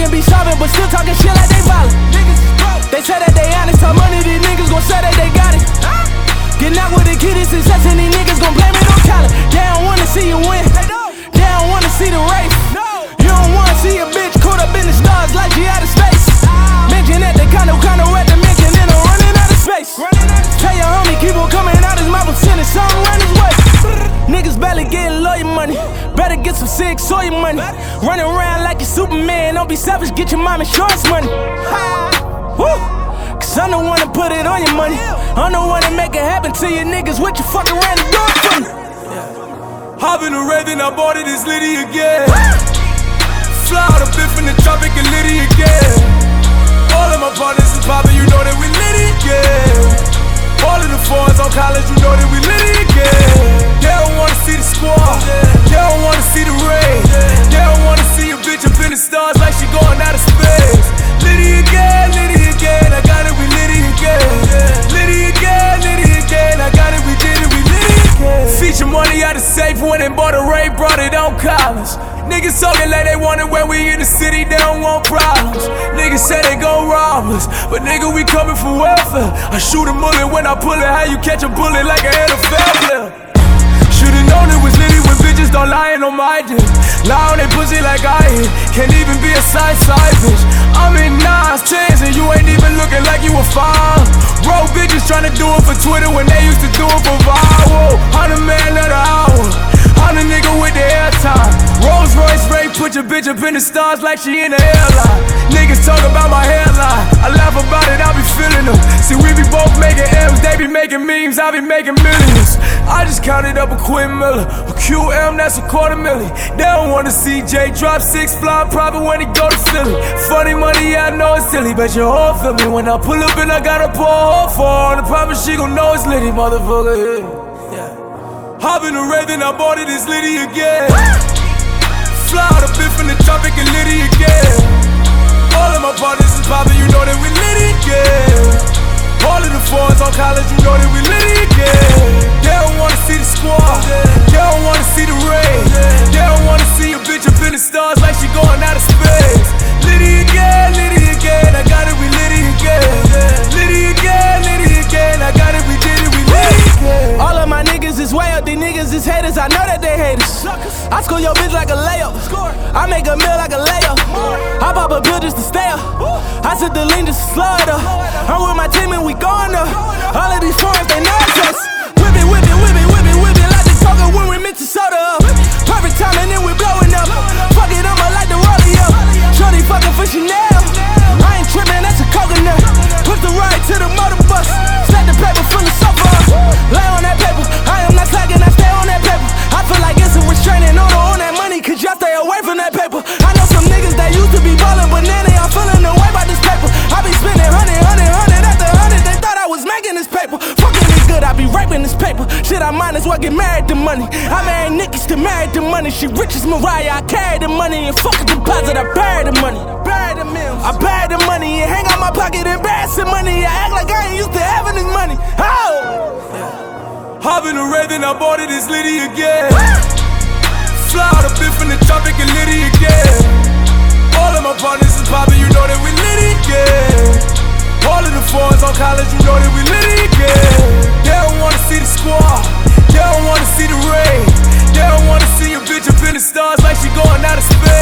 Niggas be solving, but still talking shit like they violent. Niggas. They say that they honest, how money these niggas gon' say that they got it. Barely getting lawyer money. Better get some sick soy money. Running around like you Superman. Don't be selfish, get your mom insurance money. Woo! Cause I'm the one to put it on your money. I'm the one to make it happen to you niggas. What you fuck around and do it for me? Hop in the red, then I bought it, it's Liddy again. Fly out a bit from the tropic and Liddy again. All of my partners is poppin', you know that we Liddy again. Of went and bought a Ray, brought it on college. Niggas talking like they want it when we in the city, they don't want problems. Niggas say they gon' rob us, but nigga, we coming for welfare. I shoot a bullet when I pull it, how you catch a bullet like a NFL player? Should've known it was litty when bitches don't lying on my dick. Lie on they pussy like I hit. Can't even be a side side bitch. I'm in nines, tens, and you ain't even looking like you a fine. Bro, bitches tryna do it for Twitter when they used to do it for viral. The man of the hour. I'm the nigga with the airtime. Rolls Royce Wraith, put your bitch up in the stars like she in the airline. Niggas talk about my hairline. I laugh about it, I be feeling them. See, we be both making M's, they be making memes, I be making millions. I just counted up a Quinn Miller, a QM, that's a quarter million. They don't wanna see Jay drop six fly profit when he go to Philly. Funny money, I know it's silly, but your whole feel me when I pull up and I got a pour for. And I promise she gon' know it's litty, motherfucker. Yeah. Hop in the red, then I bought it, it's Liddy again. Fly out a bit from the tropic and Liddy again. All of my partners is poppin', you know that we Liddy again. All of the fours on college, I score your bitch like a layup. I make a meal like a layup. I pop a pill just to stay up. I said the lean just to it up. I'm with my team and we going up. All of these foreigns, they know us. Whip it, whip it, whip it, whip it, whip it Shit, I might as well get married to money. I married Nicki, still married to money. She rich as Mariah, I carry the money and fuck a deposit, I bury the money. Bury the mills. I bury the money and hang out my pocket, embarrassing money. I act like I ain't used to having this money. Oh! Hop in the then I bought it, it's Liddy again. Fly out a bit from the tropic and Liddy again. All of my partners is poppin', you know that we Liddy again. All of the fours on college. stars like she going out of space.